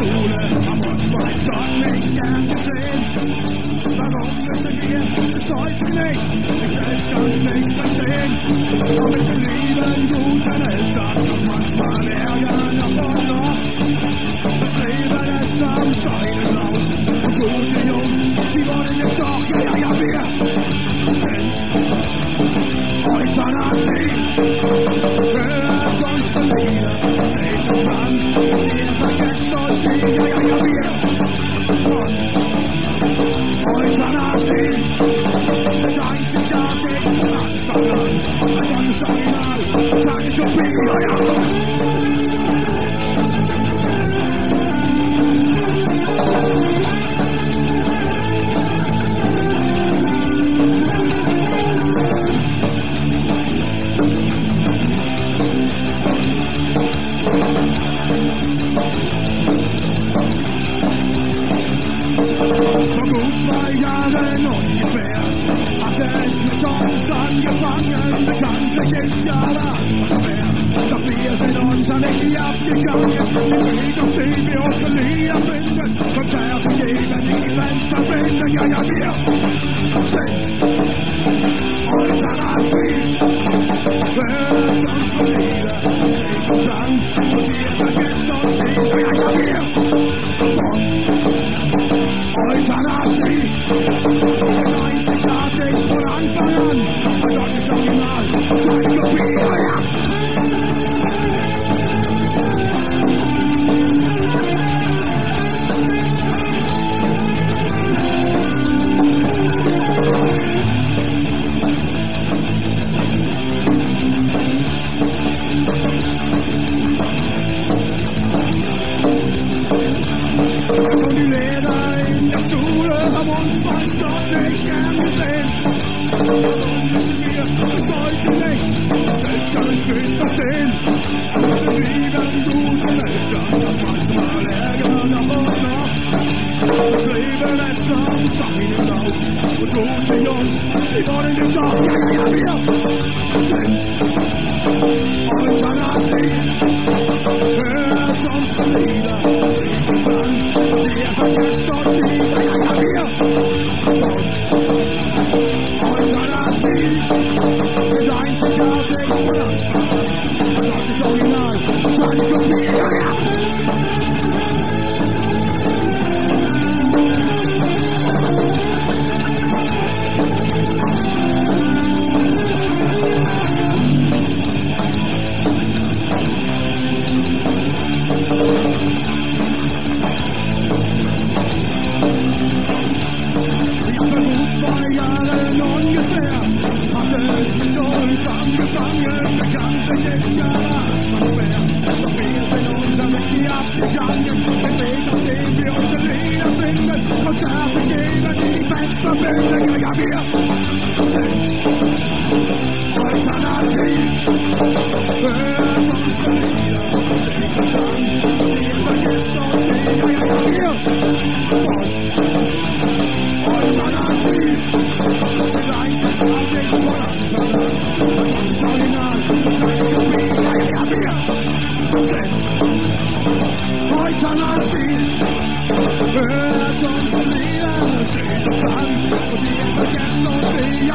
tun. Haben uns weiß Gott nicht gern gesehen. Warum müssen wir bis heute nicht, ich selbst kann's nicht verstehen. Bekanntlich ist ja Anfang schwer. Doch wir sind unser nie abgegangen. Den Weg, auf dem wir unsere Lieder finden. Konzerte geben, die Fans verbinden. Ja, ja, wir sind Oithanasie. Hört unsere Lieder, Schon die Lehrer in der Schule haben uns meist noch nicht gern gesehen. Warum wissen wir bis heute nicht? Selbst kann ich nicht verstehen. Den lieben guten Eltern, das manchmal Ärger noch und noch. Das Leben ist am seinen Lauf. Und gute Jungs, die wollen wir doch, ja, ja, ja, wir sind Jahren ungefähr hatte es mit uns angefangen. Bekanntlich ist finden. Konzerte geben, die Fans verbinden. Ja, ja, wir sind Oithanasie. Hört unsere Lieder, seht uns an. Und ihr vergesst uns nie. Ja, ja, ja, wir von Oithanasie sind einzigartig von Anfang an. Ein deutsches Original, keine Kopie, ja, ja, ja, wir sind Oithanasie. Hört an und ihr vergesst uns nie,